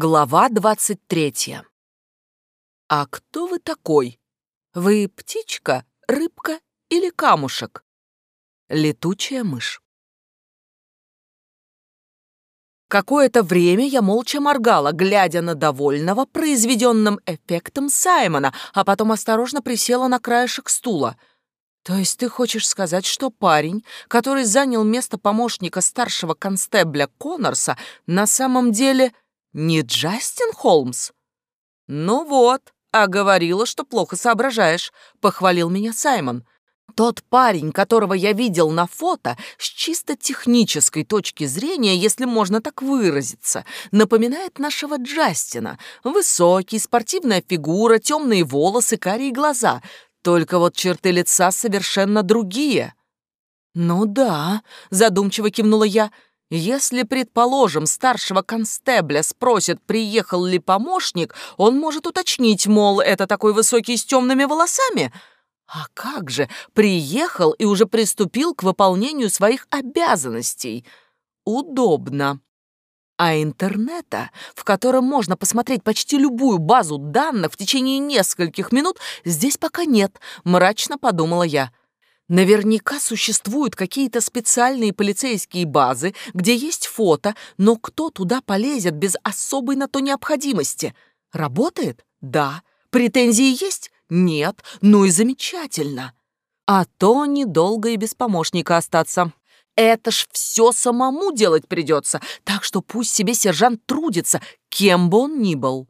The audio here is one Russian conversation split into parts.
Глава двадцать третья. «А кто вы такой? Вы птичка, рыбка или камушек?» Летучая мышь. Какое-то время я молча моргала, глядя на довольного произведенным эффектом Саймона, а потом осторожно присела на краешек стула. «То есть ты хочешь сказать, что парень, который занял место помощника старшего констебля Коннорса, на самом деле...» Не Джастин Холмс? Ну вот, а говорила, что плохо соображаешь, похвалил меня Саймон. Тот парень, которого я видел на фото, с чисто технической точки зрения, если можно так выразиться, напоминает нашего Джастина. Высокий, спортивная фигура, темные волосы, карие глаза. Только вот черты лица совершенно другие. «Ну да», — задумчиво кивнула я, — если, предположим, старшего констебля спросят, приехал ли помощник, он может уточнить, мол, это такой высокий с темными волосами. А как же, приехал и уже приступил к выполнению своих обязанностей. Удобно. А интернета, в котором можно посмотреть почти любую базу данных в течение нескольких минут, здесь пока нет, мрачно подумала я. Наверняка существуют какие-то специальные полицейские базы, где есть фото, но кто туда полезет без особой на то необходимости? Работает? Да. Претензии есть? Нет. Ну и замечательно. А то недолго и без помощника остаться. Это ж все самому делать придется, так что пусть себе сержант трудится, кем бы он ни был.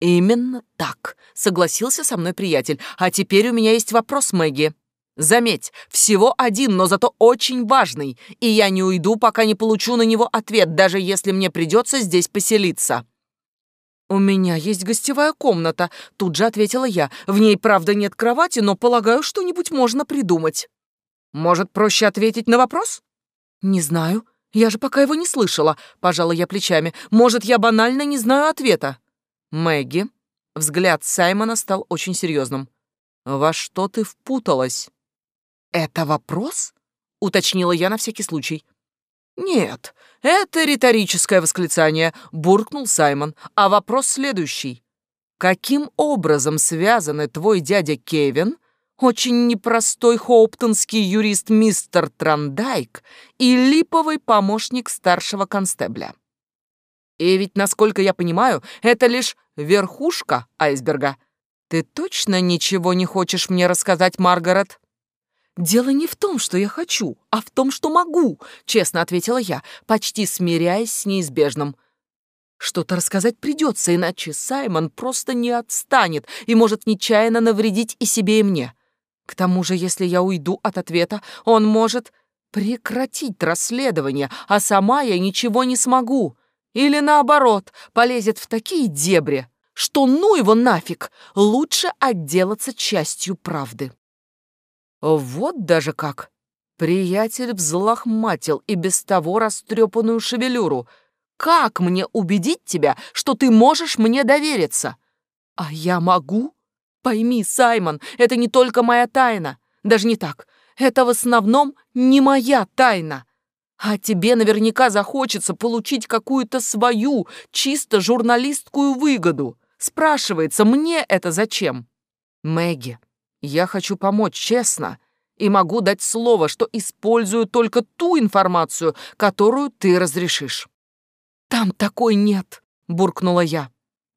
Именно так, согласился со мной приятель. А теперь у меня есть вопрос, Мэгги. Заметь, всего один, но зато очень важный, и я не уйду, пока не получу на него ответ, даже если мне придется здесь поселиться». «У меня есть гостевая комната», — тут же ответила я. «В ней, правда, нет кровати, но, полагаю, что-нибудь можно придумать». «Может, проще ответить на вопрос?» «Не знаю. Я же пока его не слышала», — пожала я плечами. «Может, я банально не знаю ответа?» «Мэгги». Взгляд Саймона стал очень серьезным. «Во что ты впуталась?» «Это вопрос?» — уточнила я на всякий случай. «Нет, это риторическое восклицание», — буркнул Саймон. «А вопрос следующий. Каким образом связаны твой дядя Кевин, очень непростой хоуптонский юрист мистер Трандайк и липовый помощник старшего констебля?» И ведь, насколько я понимаю, это лишь верхушка айсберга. Ты точно ничего не хочешь мне рассказать, Маргарет?» «Дело не в том, что я хочу, а в том, что могу», — честно ответила я, почти смиряясь с неизбежным. «Что-то рассказать придется, иначе Саймон просто не отстанет и может нечаянно навредить и себе, и мне. К тому же, если я уйду от ответа, он может прекратить расследование, а сама я ничего не смогу. Или наоборот, полезет в такие дебри, что ну его нафиг, лучше отделаться частью правды». Вот даже как. Приятель взлохматил и без того растрепанную шевелюру. Как мне убедить тебя, что ты можешь мне довериться? А я могу? Пойми, Саймон, это не только моя тайна. Даже не так. Это в основном не моя тайна. А тебе наверняка захочется получить какую-то свою, чисто журналистскую выгоду. Спрашивается, мне это зачем? Мэгги, я хочу помочь, честно, и могу дать слово, что использую только ту информацию, которую ты разрешишь». «Там такой нет», — буркнула я.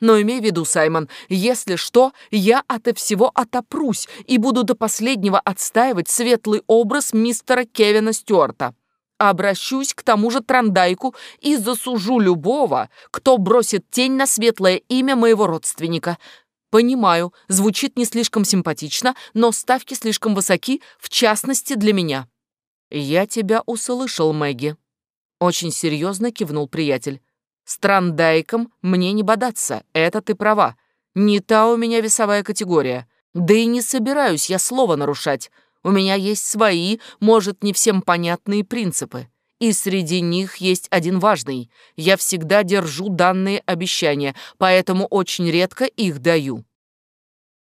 «Но имей в виду, Саймон, если что, я ото всего отопрусь и буду до последнего отстаивать светлый образ мистера Кевина Стюарта. Обращусь к тому же Трандайку и засужу любого, кто бросит тень на светлое имя моего родственника. Понимаю, звучит не слишком симпатично, но ставки слишком высоки, в частности для меня. Я тебя услышал, Мэгги. Очень серьезно кивнул приятель. С трандайком мне не бодаться, это ты права. Не та у меня весовая категория. Да и не собираюсь я слово нарушать. У меня есть свои, может, не всем понятные принципы. И среди них есть один важный. Я всегда держу данные обещания, поэтому очень редко их даю.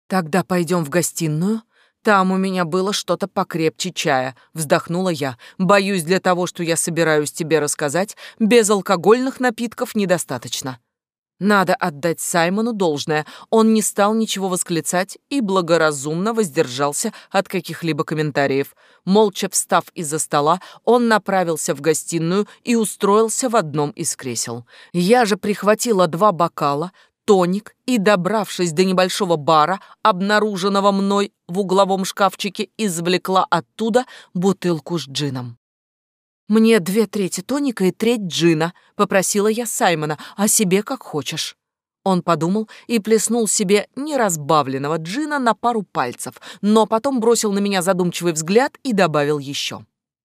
Тогда пойдем в гостиную. Там у меня было что-то покрепче чая, вздохнула я. Боюсь, для того, что я собираюсь тебе рассказать, безалкогольных напитков недостаточно. Надо отдать Саймону должное. Он не стал ничего восклицать и благоразумно воздержался от каких-либо комментариев. Молча встав из-за стола, он направился в гостиную и устроился в одном из кресел. Я же прихватила два бокала, тоник и, добравшись до небольшого бара, обнаруженного мной в угловом шкафчике, извлекла оттуда бутылку с джином. «Мне две трети тоника и треть джина», — попросила я Саймона, «а себе как хочешь». Он подумал и плеснул себе неразбавленного джина на пару пальцев, но потом бросил на меня задумчивый взгляд и добавил еще.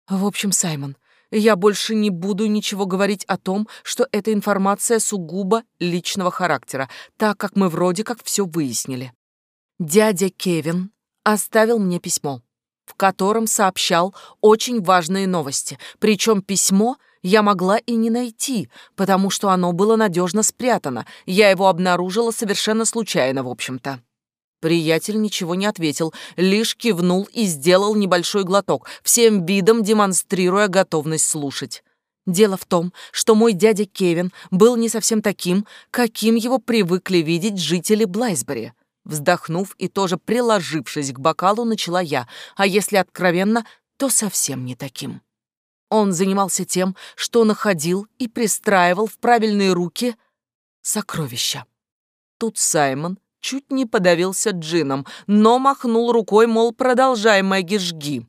«В общем, Саймон, я больше не буду ничего говорить о том, что эта информация сугубо личного характера, так как мы вроде как все выяснили. Дядя Кевин оставил мне письмо в котором сообщал очень важные новости. Причем письмо я могла и не найти, потому что оно было надежно спрятано. Я его обнаружила совершенно случайно, в общем-то. Приятель ничего не ответил, лишь кивнул и сделал небольшой глоток, всем видом демонстрируя готовность слушать. Дело в том, что мой дядя Кевин был не совсем таким, каким его привыкли видеть жители Блайсбери. Вздохнув и тоже приложившись к бокалу, начала я, а если откровенно, то совсем не таким. Он занимался тем, что находил и пристраивал в правильные руки сокровища. Тут Саймон чуть не подавился джином, но махнул рукой, мол, продолжай, Мэгги, жги.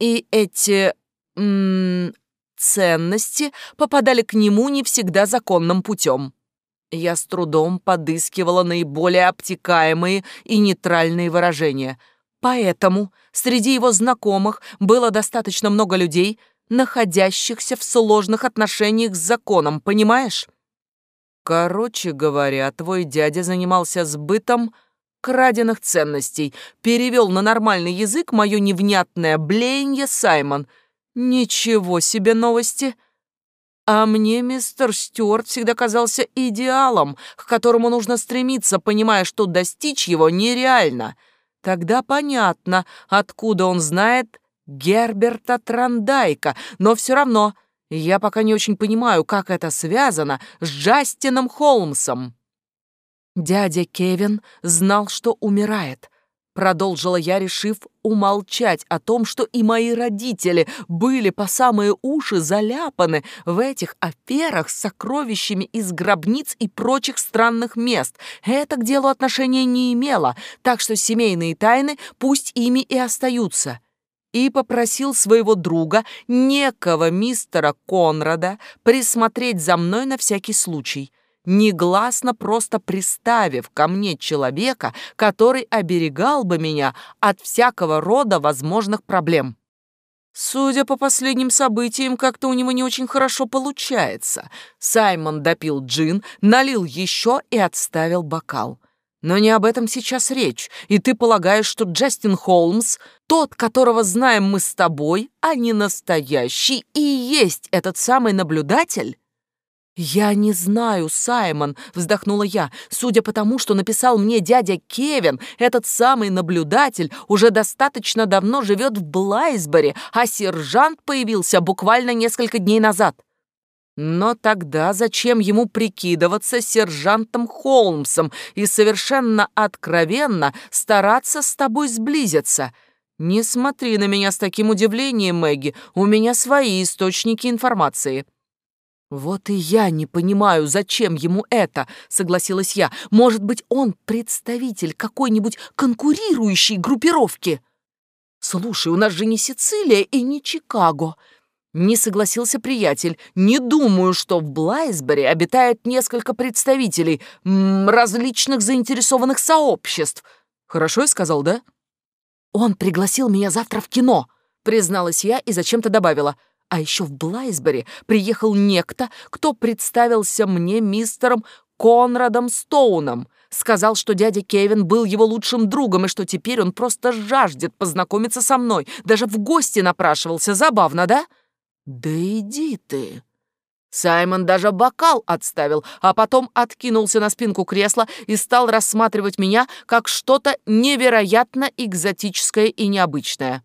И эти... М -м, ценности попадали к нему не всегда законным путем. Я с трудом подыскивала наиболее обтекаемые и нейтральные выражения. Поэтому среди его знакомых было достаточно много людей, находящихся в сложных отношениях с законом, понимаешь? Короче говоря, твой дядя занимался сбытом краденных ценностей, перевел на нормальный язык мое невнятное блеяние Саймон. Ничего себе новости! А мне мистер Стюарт всегда казался идеалом, к которому нужно стремиться, понимая, что достичь его нереально. Тогда понятно, откуда он знает Герберта Трандайка, но все равно я пока не очень понимаю, как это связано с Джастином Холмсом. Дядя Кевин знал, что умирает — Продолжила я, решив умолчать о том, что и мои родители были по самые уши заляпаны в этих аферах с сокровищами из гробниц и прочих странных мест. Это к делу отношения не имело, так что семейные тайны пусть ими и остаются и попросил своего друга, некого мистера Конрада, присмотреть за мной на всякий случай негласно просто приставив ко мне человека, который оберегал бы меня от всякого рода возможных проблем. Судя по последним событиям, как-то у него не очень хорошо получается. Саймон допил джин, налил еще и отставил бокал. Но не об этом сейчас речь, и ты полагаешь, что Джастин Холмс, тот, которого знаем мы с тобой, а не настоящий, и есть этот самый наблюдатель? «Я не знаю, Саймон», — вздохнула я. «Судя по тому, что написал мне дядя Кевин, этот самый наблюдатель уже достаточно давно живет в Блайсбери, а сержант появился буквально несколько дней назад». Но тогда зачем ему прикидываться сержантом Холмсом и совершенно откровенно стараться с тобой сблизиться? Не смотри на меня с таким удивлением, Мэгги, у меня свои источники информации. «Вот и я не понимаю, зачем ему это», — согласилась я. «Может быть, он представитель какой-нибудь конкурирующей группировки?» «Слушай, у нас же не Сицилия и не Чикаго». Не согласился приятель. «Не думаю, что в Блайсбери обитает несколько представителей различных заинтересованных сообществ». «Хорошо я сказал, да?» «Он пригласил меня завтра в кино», — призналась я и зачем-то добавила — а еще в Блайсбери приехал некто, кто представился мне мистером Конрадом Стоуном. Сказал, что дядя Кевин был его лучшим другом и что теперь он просто жаждет познакомиться со мной. Даже в гости напрашивался. Забавно, да? Да иди ты. Саймон даже бокал отставил, а потом откинулся на спинку кресла и стал рассматривать меня как что-то невероятно экзотическое и необычное.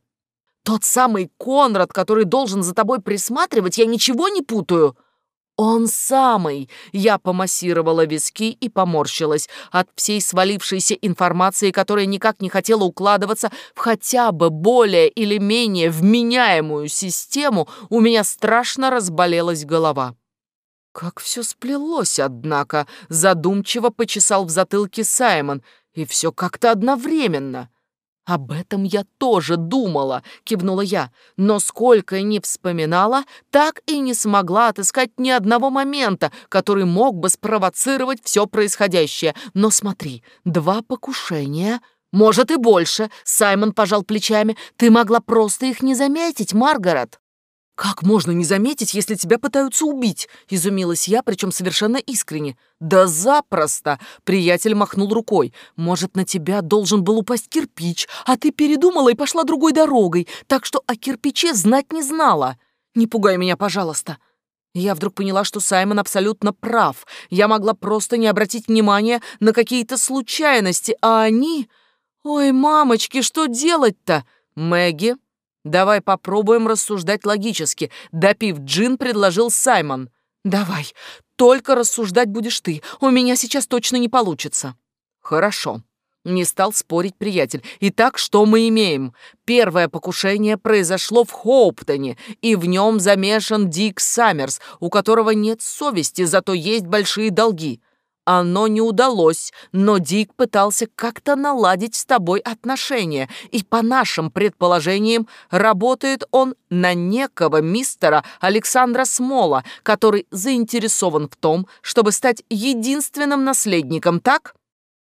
Тот самый Конрад, который должен за тобой присматривать, я ничего не путаю. «Он самый!» Я помассировала виски и поморщилась от всей свалившейся информации, которая никак не хотела укладываться в хотя бы более или менее вменяемую систему, у меня страшно разболелась голова. Как все сплелось, однако, задумчиво почесал в затылке Саймон, и все как-то одновременно. «Об этом я тоже думала», — кивнула я, но сколько ни вспоминала, так и не смогла отыскать ни одного момента, который мог бы спровоцировать все происходящее. Но смотри, два покушения, может и больше, Саймон пожал плечами, ты могла просто их не заметить, Маргарет. «Как можно не заметить, если тебя пытаются убить?» — изумилась я, причем совершенно искренне. «Да запросто!» — приятель махнул рукой. «Может, на тебя должен был упасть кирпич, а ты передумала и пошла другой дорогой, так что о кирпиче знать не знала. Не пугай меня, пожалуйста!» Я вдруг поняла, что Саймон абсолютно прав. Я могла просто не обратить внимания на какие-то случайности, а они... Ой, мамочки, что делать-то? Мэгги «Давай попробуем рассуждать логически», — допив джин, предложил Саймон. «Давай, только рассуждать будешь ты. У меня сейчас точно не получится». «Хорошо», — не стал спорить приятель. «Итак, что мы имеем? Первое покушение произошло в Хоуптоне, и в нем замешан Дик Саммерс, у которого нет совести, зато есть большие долги. Оно не удалось, но Дик пытался как-то наладить с тобой отношения, и по нашим предположениям работает он на некого мистера Александра Смола, который заинтересован в том, чтобы стать единственным наследником, так?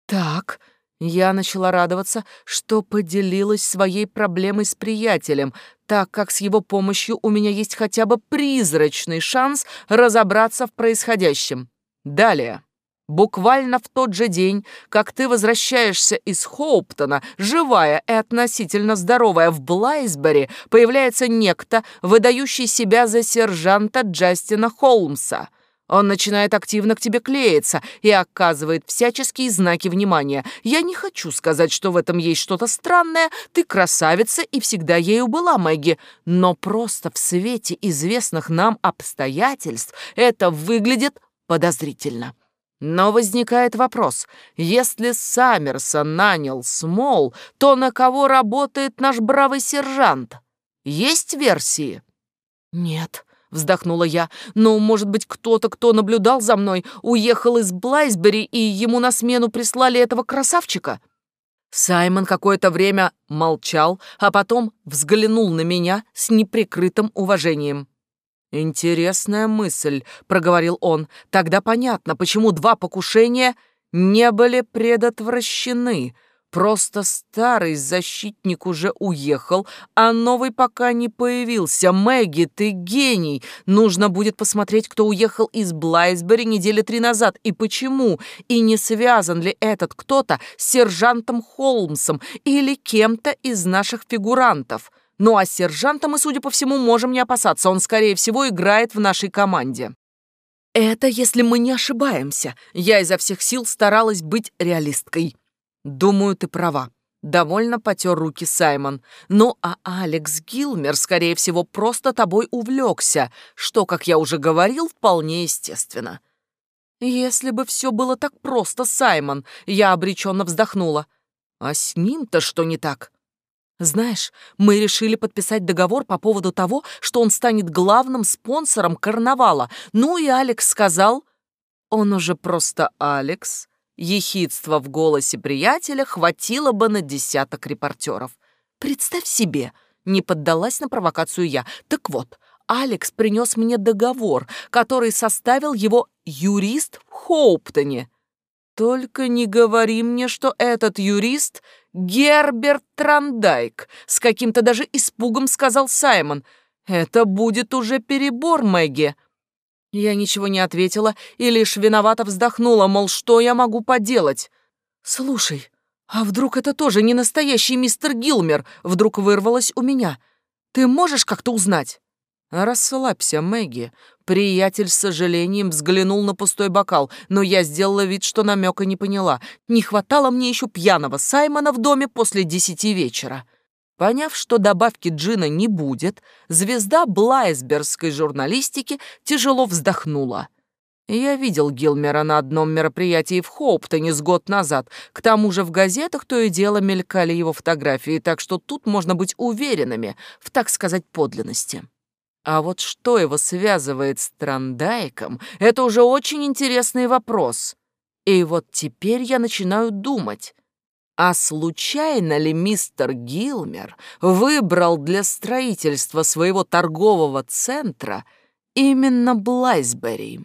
Так. Я начала радоваться, что поделилась своей проблемой с приятелем, так как с его помощью у меня есть хотя бы призрачный шанс разобраться в происходящем. Далее. Буквально в тот же день, как ты возвращаешься из Хоуптона, живая и относительно здоровая в Блайсбери, появляется некто, выдающий себя за сержанта Джастина Холмса. Он начинает активно к тебе клеиться и оказывает всяческие знаки внимания. Я не хочу сказать, что в этом есть что-то странное. Ты красавица и всегда ею была, Мэгги. Но просто в свете известных нам обстоятельств это выглядит подозрительно. Но возникает вопрос, если Саммерсон нанял Смол, то на кого работает наш бравый сержант? Есть версии? Нет, вздохнула я. Ну, может быть, кто-то, кто наблюдал за мной, уехал из Блайсбери, и ему на смену прислали этого красавчика? Саймон какое-то время молчал, а потом взглянул на меня с неприкрытым уважением. «Интересная мысль», — проговорил он. «Тогда понятно, почему два покушения не были предотвращены. Просто старый защитник уже уехал, а новый пока не появился. Мэгги, ты гений! Нужно будет посмотреть, кто уехал из Блайсбери недели три назад и почему, и не связан ли этот кто-то с сержантом Холмсом или кем-то из наших фигурантов». Ну а сержанта мы, судя по всему, можем не опасаться. Он, скорее всего, играет в нашей команде. Это если мы не ошибаемся. Я изо всех сил старалась быть реалисткой. Думаю, ты права. Довольно потер руки Саймон. Ну, а Алекс Гилмер, скорее всего, просто тобой увлекся, что, как я уже говорил, вполне естественно. Если бы все было так просто, Саймон, я обреченно вздохнула. А с ним-то что не так? Знаешь, мы решили подписать договор по поводу того, что он станет главным спонсором карнавала. Ну и Алекс сказал... Он уже просто Алекс. Ехидство в голосе приятеля хватило бы на десяток репортеров. Представь себе, не поддалась на провокацию я. Так вот, Алекс принес мне договор, который составил его юрист в Хоуптоне. Только не говори мне, что этот юрист Герберт Трандайк, с каким-то даже испугом сказал Саймон. Это будет уже перебор, Мэгги. Я ничего не ответила и лишь виновато вздохнула, мол, что я могу поделать. Слушай, а вдруг это тоже не настоящий мистер Гилмер? Вдруг вырвалось у меня. Ты можешь как-то узнать? «Расслабься, Мэгги». Приятель с сожалением взглянул на пустой бокал, но я сделала вид, что намека не поняла. Не хватало мне еще пьяного Саймона в доме после десяти вечера. Поняв, что добавки джина не будет, звезда блайсбергской журналистики тяжело вздохнула. Я видел Гилмера на одном мероприятии в Хоуптоне с год назад. К тому же в газетах то и дело мелькали его фотографии, так что тут можно быть уверенными в, так сказать, подлинности. А вот что его связывает с Трандайком, это уже очень интересный вопрос. И вот теперь я начинаю думать, а случайно ли мистер Гилмер выбрал для строительства своего торгового центра именно Блайсбери?